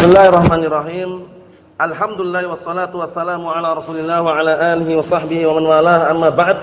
Bismillahirrahmanirrahim. Alhamdulillah wassalatu wassalamu ala Rasulillah wa ala alihi wa sahbihi wa man walah. Amma ba'd.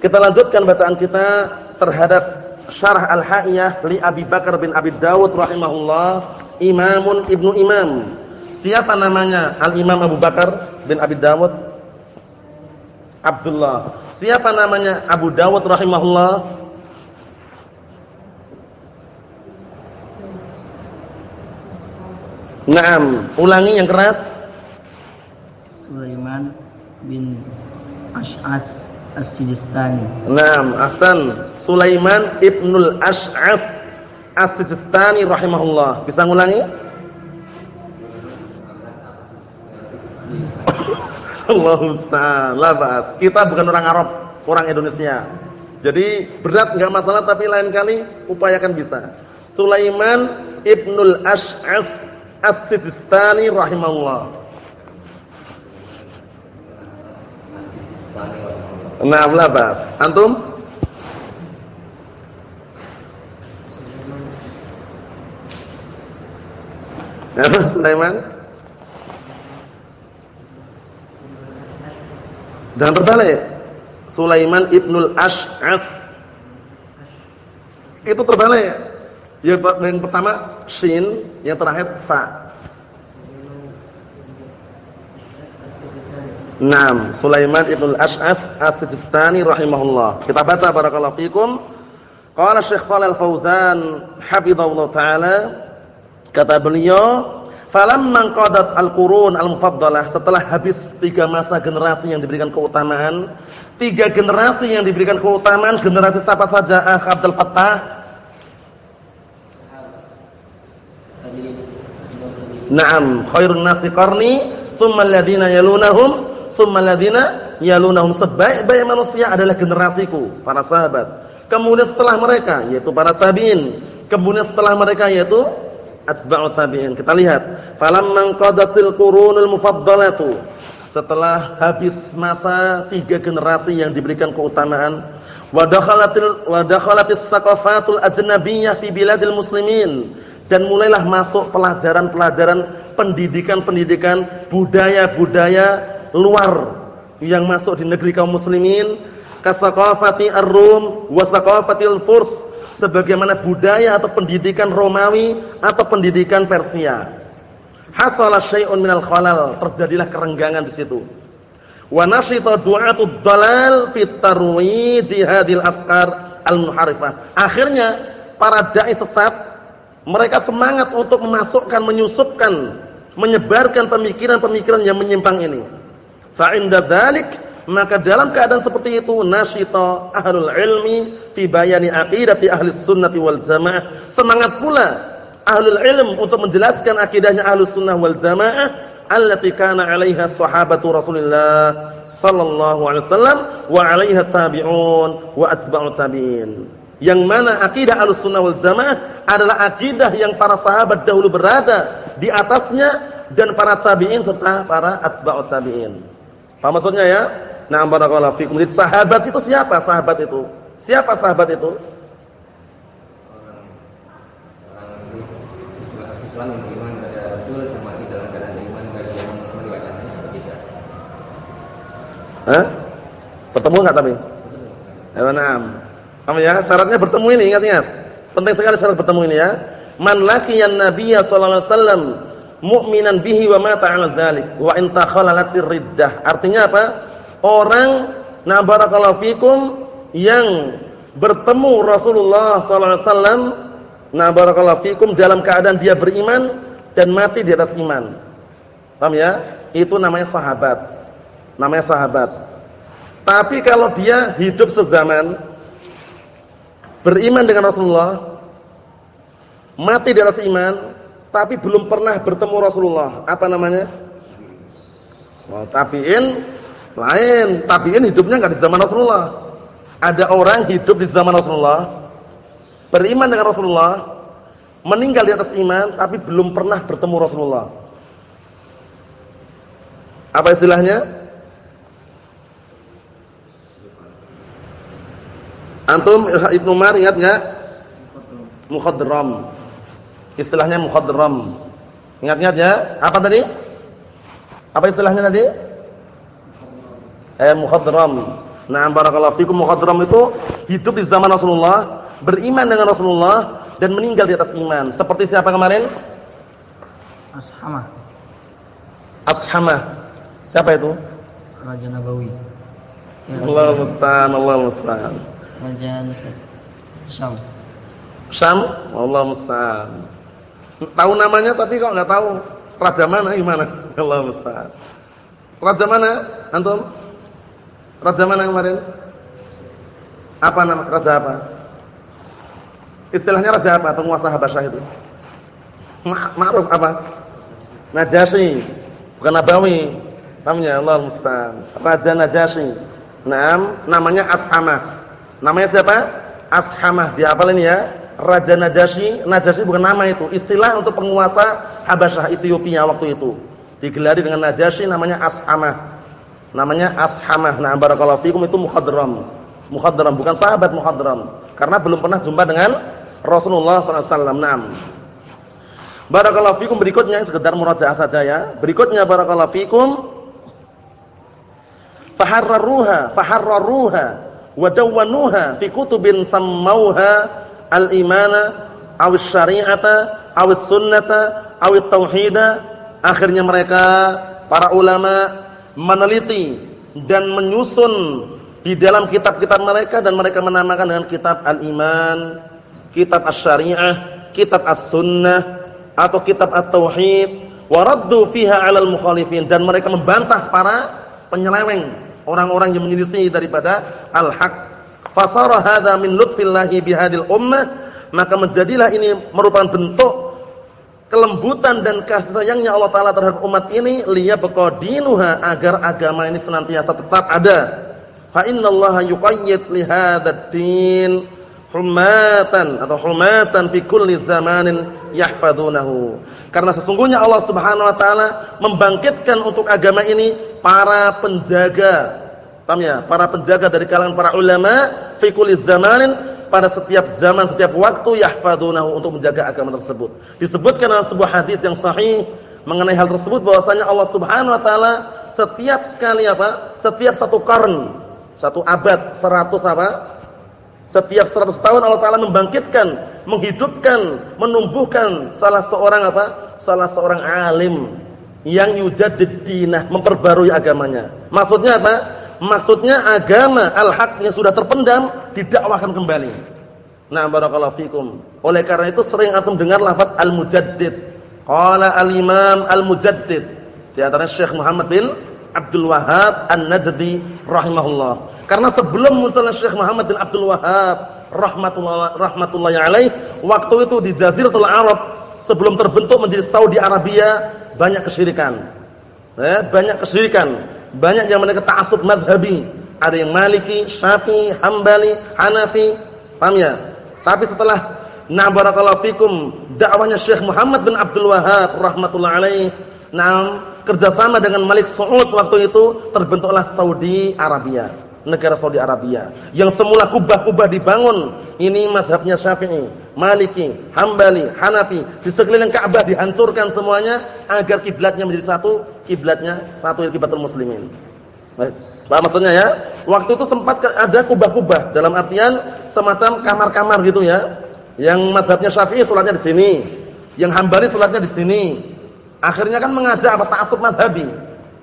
Kita lanjutkan bacaan kita terhadap Syarah Al-Ha'iyah li Abi Bakar bin Abi Dawud rahimahullah, Imamun Ibnu Imam. Siapa namanya? Al-Imam Abu Bakar bin Abi Dawud Abdullah. Siapa namanya? Abu Dawud rahimahullah Naam, ulangi yang keras. Sulaiman bin Ash'ath As-Sijistani. Naam, ahsan. Sulaiman ibnul Ash'ath As-Sijistani rahimahullah. Bisa ngulangi? Allahu musta'an. La ba'as. Kita bukan orang Arab, orang Indonesia. Jadi berat enggak masalah tapi lain kali upayakan bisa. Sulaiman ibnul Ash'ath As-Sistani rahimahullah. Nah, labas. Antum? Apa Sulaiman? Jangan terbalik. Sulaiman ibnul Ash'af. Itu terbalik. Yang pertama shin, yang terakhir fa. Naam, Sulaiman ibn al-Ash'af As-Sijistani rahimahullah. Kita baca barakallahu fikum. Qala Syekh Shalal Fauzan hafizahullah taala kata beliau, "Falamma qadat al-qurun al-mufaddalah" setelah habis tiga masa generasi yang diberikan keutamaan, tiga generasi yang diberikan keutamaan, generasi siapa saja? Ah Abdul Fattah Naam, khairun nasi qarni, tsumma alladziina yalunahum, tsumma alladziina yalunahum. Sebaik-baik manusia adalah generasiku, para sahabat. Kemudian setelah mereka yaitu para tabi'in. Kemudian setelah mereka yaitu atba'ut tabi'in. Kita lihat, falamman qadatil qurunul mufaddalatu. Setelah habis masa tiga generasi yang diberikan keutamaan, wa dakhalatil wa dakhalatis saqafatul ajnabiyyah fi biladil muslimin dan mulailah masuk pelajaran-pelajaran pendidikan-pendidikan budaya-budaya luar yang masuk di negeri kaum muslimin. Kasaqafati ar-rum wa saqafatil furs sebagaimana budaya atau pendidikan Romawi atau pendidikan Persia. Hasala syai'un minal khalal terjadilah kerenggangan di situ. Wa nasyita du'atud dalal fit tarwij hadhil afkar al-muharifah. Akhirnya para dai sesat mereka semangat untuk memasukkan, menyusupkan, menyebarkan pemikiran-pemikiran yang menyimpang ini. Fa inda dzalik maka dalam keadaan seperti itu nasyita ahlul ilmi fi bayani aqidati ahli sunnati wal jamaah semangat pula ahlul ilm untuk menjelaskan akidahnya ahli sunnah wal jamaah allati kana 'alaiha sahabatu Rasulillah sallallahu alaihi wasallam wa 'alaiha tabi'un wa atba'ut tabi'in yang mana akidah al-sunnah wal Jamaah adalah akidah yang para sahabat dahulu berada di atasnya dan para tabi'in serta para atba'ut tabi'in. Apa maksudnya ya? Nah, barakallahu fikum. Jadi sahabat itu siapa sahabat itu? Siapa sahabat itu? Hah? Bertemu enggak tapi? Ya, nah. Paham ya? Syaratnya bertemu ini, ingat-ingat. Penting sekali syarat bertemu ini ya. Man laqiyan nabiyya sallallahu alaihi wasallam mu'minan bihi wa mata 'ala dzalik wa in takhallalatir riddah. Artinya apa? Orang na barakallahu fikum yang bertemu Rasulullah sallallahu alaihi wasallam na barakallahu fikum dalam keadaan dia beriman dan mati di atas iman. Paham ya? Itu namanya sahabat. Namanya sahabat. Tapi kalau dia hidup sezaman beriman dengan Rasulullah, mati di atas iman, tapi belum pernah bertemu Rasulullah. Apa namanya? Oh, tabiin lain. Tabiin hidupnya nggak di zaman Rasulullah. Ada orang hidup di zaman Rasulullah, beriman dengan Rasulullah, meninggal di atas iman, tapi belum pernah bertemu Rasulullah. Apa istilahnya? Antum Ibnu Umar ingat enggak? Mukhadram. Istilahnya mukhadram. Ingat-ingat ya. Apa tadi? Apa istilahnya tadi? Eh muhadram. Nah, barakallahu fikum muhadram itu hidup di zaman Rasulullah, beriman dengan Rasulullah dan meninggal di atas iman. Seperti siapa kemarin? Ashamah. Ashamah. Siapa itu? Raja Nabawi. Ya, Allah musta'an, Allah musta'an. Raja Syam. Syam, Allah musta'an. Tahu namanya tapi kok nggak tahu raja mana gimana? Allah musta'an. Raja mana? Antum? Raja mana kemarin? Apa nama raja apa? Istilahnya raja apa? Penguasa Habasyah itu. Ma'ruf apa? Najasyi, bukan Nabawi. Namanya Allah musta'an. Raja Najasyi. Naam, namanya Ashamah. Namanya siapa? Ashamah. Dihafalin ya. Raja Najasyi, Najasyi bukan nama itu, istilah untuk penguasa Habasyah Ethiopia waktu itu. Digelari dengan Najasyi namanya Ashamah. Namanya Ashamah. Nah, barakallahu fikum itu muhadram. Muhadram bukan sahabat muhadram. Karena belum pernah jumpa dengan Rasulullah sallallahu alaihi wasallam. Barakallahu fikum berikutnya sekedar murajaah saja ya. Berikutnya barakallahu fikum faharraruha faharraruha wa dawwanuha fi kutubin sammauha al-imana aw syari'ata aw sunnata aw tauhida. Akhirnya mereka para ulama meneliti dan menyusun di dalam kitab-kitab mereka dan mereka menamakan dengan kitab al-iman, kitab asy-syari'ah, kitab as-sunnah atau kitab at-tauhid. Wa raddu fiha 'alal mukhalifin. Dan mereka membantah para penyeleweng, orang-orang yang menyelisih daripada al-haq. Fasara hadza min lutfillahi bihadil ummah, maka menjadilah ini merupakan bentuk kelembutan dan kasih sayangnya Allah taala terhadap umat ini liyabqadinuha agar agama ini senantiasa tetap ada. Fa innallaha yuqayyid li hadzal din humatan atau humatan fi kulli zamanin yahfadunahu. Karena sesungguhnya Allah Subhanahu wa taala membangkitkan untuk agama ini para penjaga. Paham ya? Para penjaga dari kalangan para ulama fi kulli zamanin pada setiap zaman, setiap waktu yahfadunahu untuk menjaga agama tersebut. Disebutkan dalam sebuah hadis yang sahih mengenai hal tersebut bahwasanya Allah Subhanahu wa taala setiap kali apa? Setiap satu karn, satu abad, seratus apa? Setiap seratus tahun Allah taala membangkitkan, menghidupkan, menumbuhkan salah seorang apa? Salah seorang alim yang yujaddid dinah, memperbarui agamanya. Maksudnya apa? Maksudnya agama al-haq yang sudah terpendam didakwahkan kembali. Nah, barakallahu fikum. Oleh karena itu sering antum dengar lafaz al-mujaddid. Qala al-imam al-mujaddid. Di antara Syekh Muhammad bin Abdul Wahhab An-Najdi rahimahullah. Karena sebelum munculnya Syekh Muhammad bin Abdul Wahhab rahmatullah rahmatullahi alaih, waktu itu di Jaziratul Arab sebelum terbentuk menjadi Saudi Arabia banyak kesyirikan. Eh, banyak kesyirikan banyak yang mereka ta'assub madhabi. Ada yang Maliki, Syafi'i, Hambali, Hanafi. Paham ya? Tapi setelah Nah barakallahu fikum dakwahnya Syekh Muhammad bin Abdul Wahhab rahimatullah alaih. Nah, kerjasama dengan Malik Saud waktu itu terbentuklah Saudi Arabia, negara Saudi Arabia. Yang semula kubah-kubah dibangun, ini madhabnya Syafi'i, Maliki, Hambali, Hanafi. Di sekeliling Ka'bah dihancurkan semuanya agar kiblatnya menjadi satu kiblatnya satu kiblatul muslimin. Baik. Maksudnya ya? Waktu itu sempat ada kubah-kubah dalam artian semacam kamar-kamar gitu ya. Yang madhabnya Syafi'i salatnya di sini, yang Hambali salatnya di sini. Akhirnya kan mengajak apa ta'assub madhabi,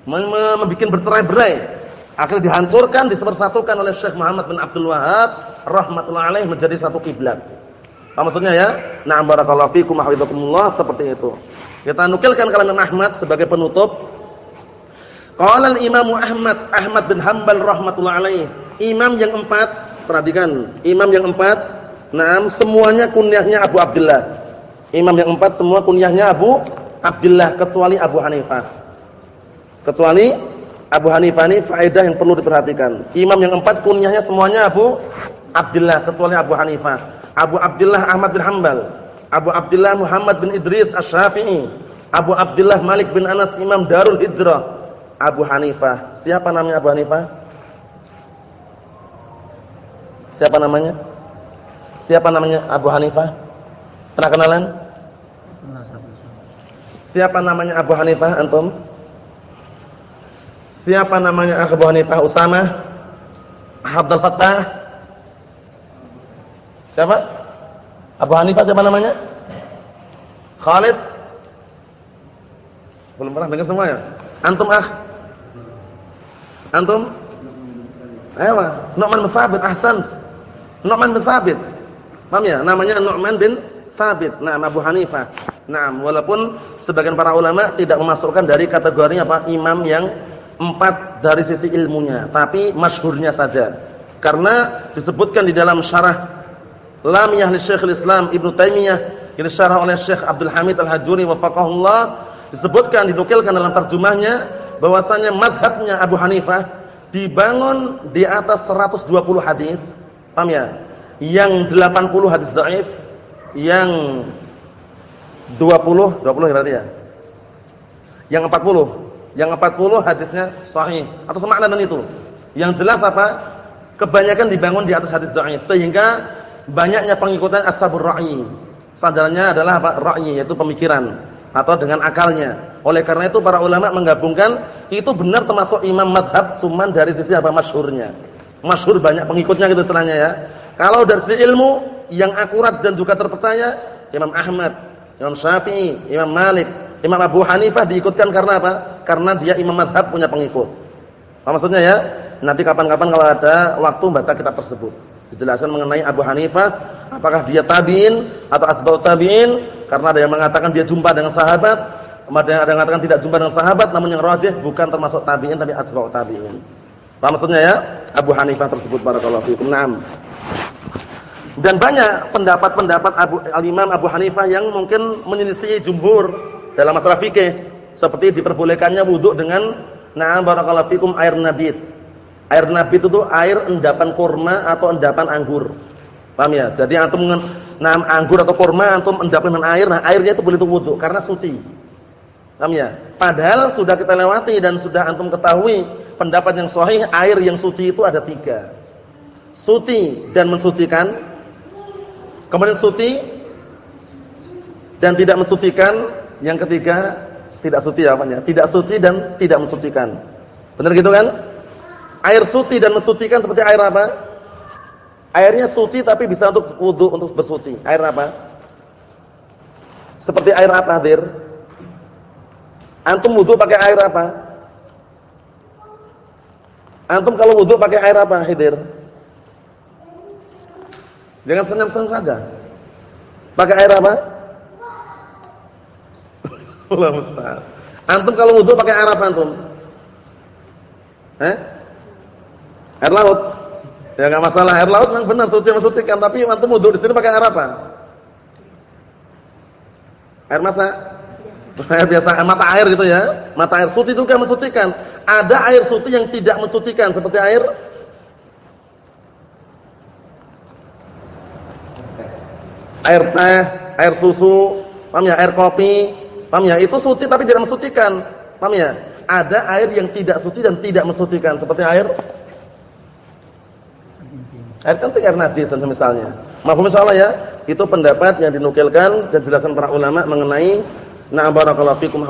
membuat bercerai-berai. Akhirnya dihancurkan, disepersatukan oleh Syekh Muhammad bin Abdul Wahab rahmatullah alaih menjadi satu kiblat. Apa maksudnya ya? Na'am barakallahu fikum wa seperti itu. Kita nukilkan kalimat Ahmad sebagai penutup Qala al-Imam Ahmad Ahmad bin Hanbal rahimatullah alaih. Imam yang empat, perhatikan, imam yang empat, naam semuanya kunyahnya Abu Abdullah. Imam yang empat semua kunyahnya Abu Abdullah kecuali Abu Hanifah. Kecuali Abu Hanifah ini faedah yang perlu diperhatikan. Imam yang empat kunyahnya semuanya Abu Abdullah kecuali Abu Hanifah. Abu Abdullah Ahmad bin Hanbal, Abu Abdullah Muhammad bin Idris Asy-Syafi'i, Abu Abdullah Malik bin Anas Imam Darul Hijrah, Abu Hanifah. Siapa namanya Abu Hanifah? Siapa namanya? Siapa namanya Abu Hanifah? Pernah kenalan? Siapa namanya Abu Hanifah antum? Siapa namanya Abu Hanifah Usama? Abdul Fattah? Siapa? Abu Hanifah siapa namanya? Khalid? Belum pernah dengar semua ya? Antum ah? Antum? Ayo, Nu'man bin Sabit, ahsan. Nu'man bin Sabit. Paham ya? Namanya Nu'man bin Sabit. Nah, Abu Hanifah. Nah, walaupun sebagian para ulama tidak memasukkan dari kategori apa? Imam yang empat dari sisi ilmunya, tapi masyhurnya saja. Karena disebutkan di dalam syarah Lamiyah li Syekhul Islam Ibnu Taimiyah yang disyarah oleh Syekh Abdul Hamid Al-Hajuri wafaqahullah disebutkan dinukilkan dalam terjemahnya bahwasanya madhabnya Abu Hanifah dibangun di atas 120 hadis. Paham ya? Yang 80 hadis dhaif, yang 20, 20 berarti ya. Yang 40, yang 40 hadisnya sahih atau semakna dengan itu. Yang jelas apa? Kebanyakan dibangun di atas hadis dhaif sehingga banyaknya pengikutan as-sabur ra'i. Sandarannya adalah apa? Ra'i yaitu pemikiran atau dengan akalnya. Oleh karena itu para ulama menggabungkan itu benar termasuk imam madhab cuman dari sisi apa masyhurnya. Masyhur banyak pengikutnya gitu istilahnya ya. Kalau dari sisi ilmu yang akurat dan juga terpercaya Imam Ahmad, Imam Syafi'i, Imam Malik, Imam Abu Hanifah diikutkan karena apa? Karena dia imam madhab punya pengikut. Apa maksudnya ya? Nanti kapan-kapan kalau ada waktu baca kitab tersebut. Dijelaskan mengenai Abu Hanifah, apakah dia tabi'in atau asbab tabi'in? Karena ada yang mengatakan dia jumpa dengan sahabat, ada yang mengatakan tidak jumpa dengan sahabat, namun yang rajih bukan termasuk tabi'in tapi asbab tabi'in. Apa maksudnya ya? Abu Hanifah tersebut barakallahu fiikum. Naam. Dan banyak pendapat-pendapat Abu Al-Imam Abu Hanifah yang mungkin menyelisih jumhur dalam masalah fikih, seperti diperbolehkannya wudhu dengan na'am barakallahu fikum air nabit. Air nabit itu air endapan kurma atau endapan anggur. Paham ya? Jadi antum na'am anggur atau kurma antum endapin dengan air, nah airnya itu boleh untuk wudhu karena suci. Paham ya? Padahal sudah kita lewati dan sudah antum ketahui pendapat yang sahih air yang suci itu ada tiga. Suci dan mensucikan Kemudian suci dan tidak mensucikan. Yang ketiga tidak suci apanya? Tidak suci dan tidak mensucikan. Benar gitu kan? Air suci dan mensucikan seperti air apa? Airnya suci tapi bisa untuk wudhu untuk bersuci. Air apa? Seperti air apa, Hadir? Antum wudhu pakai air apa? Antum kalau wudhu pakai air apa, Hadir? Jangan senang-senang saja. Pakai air apa? Allah musta'an. Antum kalau wudu pakai air apa antum? Eh? Air laut. Ya enggak masalah, air laut memang benar suci mensucikan, tapi antum wudu di sini pakai air apa? Air masak? Air biasa, mata air gitu ya. Mata air suci juga mensucikan. Ada air suci yang tidak mensucikan seperti air air teh, air susu, paham ya, air kopi, paham ya, itu suci tapi tidak mensucikan. Paham ya? Ada air yang tidak suci dan tidak mensucikan seperti air air kencing, air najis dan semisalnya. Maaf insyaallah ya, itu pendapat yang dinukilkan dan jelaskan para ulama mengenai na barakallahu fikum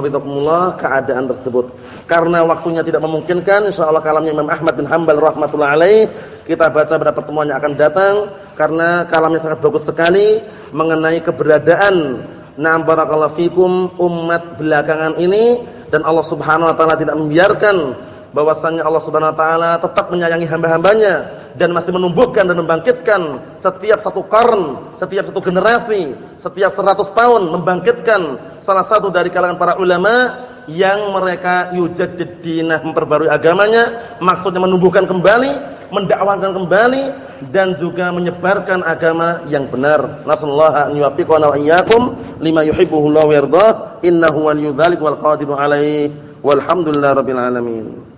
keadaan tersebut. Karena waktunya tidak memungkinkan, insyaallah kalamnya Imam Ahmad bin Hanbal rahimatullah alaih kita baca pada pertemuan yang akan datang karena kalamnya sangat bagus sekali mengenai keberadaan na'am barakallahu fikum umat belakangan ini dan Allah Subhanahu wa taala tidak membiarkan bahwasanya Allah Subhanahu wa taala tetap menyayangi hamba-hambanya dan masih menumbuhkan dan membangkitkan setiap satu karn, setiap satu generasi, setiap seratus tahun membangkitkan salah satu dari kalangan para ulama yang mereka yujaddid dinah memperbarui agamanya, maksudnya menumbuhkan kembali mendakwakan kembali dan juga menyebarkan agama yang benar. Nasallahu an yuwaffiqana wa iyyakum lima yuhibbuhu wa yardah. Innahu waliyyu dzalik wal qadiru alaihi. Walhamdulillahirabbil alamin.